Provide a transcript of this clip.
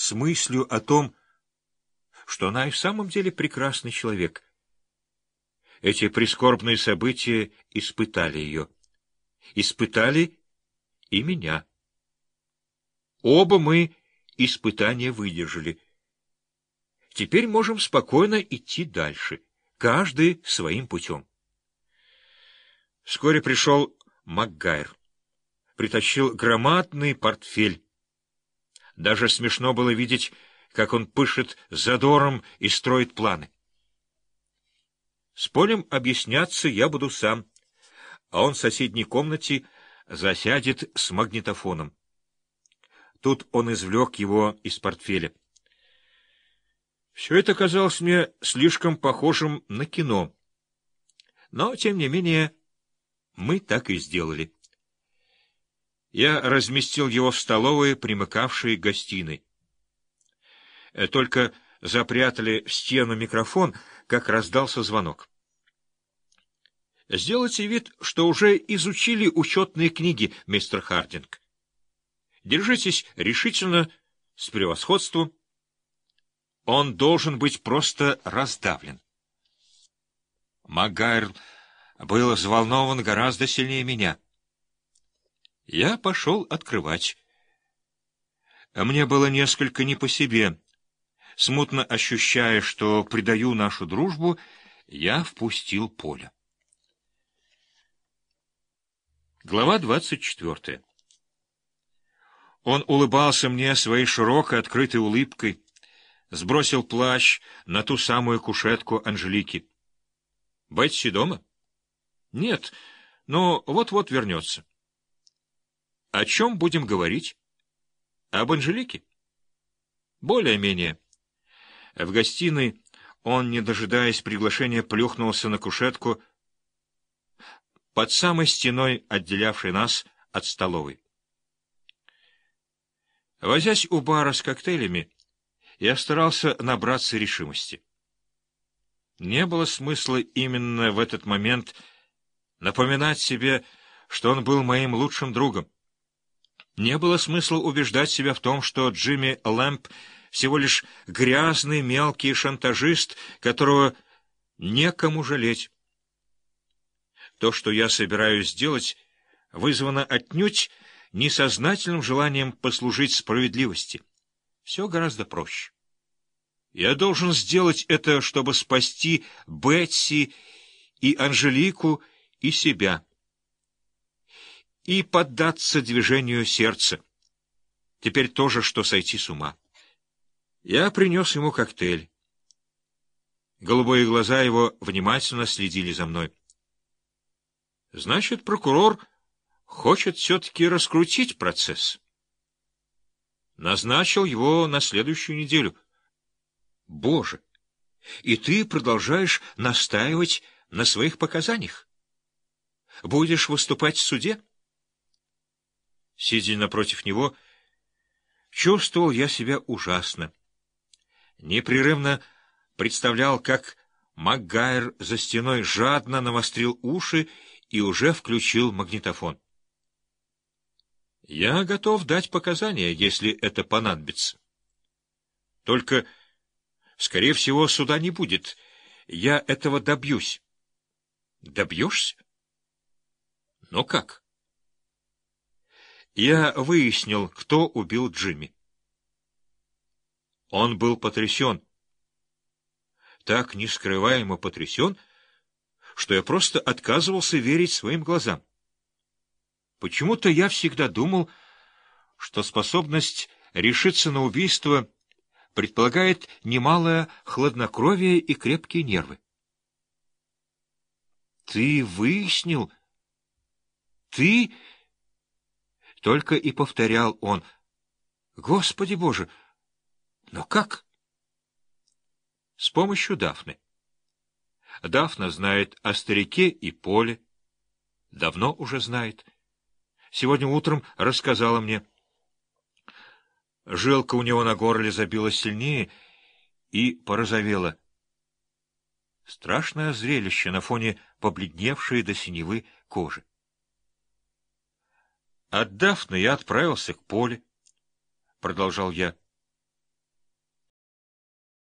с мыслью о том, что она и в самом деле прекрасный человек. Эти прискорбные события испытали ее. Испытали и меня. Оба мы испытания выдержали. Теперь можем спокойно идти дальше, каждый своим путем. Вскоре пришел Макгайр. Притащил громадный портфель. Даже смешно было видеть, как он пышет задором и строит планы. С Полем объясняться я буду сам, а он в соседней комнате засядет с магнитофоном. Тут он извлек его из портфеля. Все это казалось мне слишком похожим на кино. Но, тем не менее, мы так и сделали. Я разместил его в столовой, примыкавшей к гостиной. Э, только запрятали в стену микрофон, как раздался звонок. Сделайте вид, что уже изучили учетные книги, мистер Хардинг. Держитесь решительно, с превосходством. Он должен быть просто раздавлен. Магайр был взволнован гораздо сильнее меня. Я пошел открывать. Мне было несколько не по себе. Смутно ощущая, что предаю нашу дружбу, я впустил поле. Глава двадцать четвертая. Он улыбался мне своей широкой открытой улыбкой, сбросил плащ на ту самую кушетку Анжелики. — Бетси дома? — Нет, но вот-вот вернется. — О чем будем говорить? — Об Анжелике? — Более-менее. В гостиной он, не дожидаясь приглашения, плюхнулся на кушетку под самой стеной, отделявшей нас от столовой. Возясь у бара с коктейлями, я старался набраться решимости. Не было смысла именно в этот момент напоминать себе, что он был моим лучшим другом. Не было смысла убеждать себя в том, что Джимми Лэмп всего лишь грязный мелкий шантажист, которого некому жалеть. То, что я собираюсь сделать, вызвано отнюдь несознательным желанием послужить справедливости. Все гораздо проще. Я должен сделать это, чтобы спасти Бетси и Анжелику и себя. И поддаться движению сердца. Теперь тоже, что сойти с ума. Я принес ему коктейль. Голубые глаза его внимательно следили за мной. Значит, прокурор хочет все-таки раскрутить процесс. Назначил его на следующую неделю. Боже! И ты продолжаешь настаивать на своих показаниях? Будешь выступать в суде? Сидя напротив него, чувствовал я себя ужасно непрерывно представлял, как Макгайр за стеной жадно навострил уши и уже включил магнитофон. «Я готов дать показания, если это понадобится. Только, скорее всего, суда не будет. Я этого добьюсь». «Добьешься? Но как?» Я выяснил, кто убил Джимми. Он был потрясен. Так нескрываемо потрясен, что я просто отказывался верить своим глазам. Почему-то я всегда думал, что способность решиться на убийство предполагает немалое хладнокровие и крепкие нервы. «Ты выяснил? Ты...» Только и повторял он. «Господи Боже!» Но как? С помощью Дафны. Дафна знает о старике и поле. Давно уже знает. Сегодня утром рассказала мне. Жилка у него на горле забилась сильнее и порозовела. Страшное зрелище на фоне побледневшей до синевы кожи. От Дафны я отправился к поле, — продолжал я.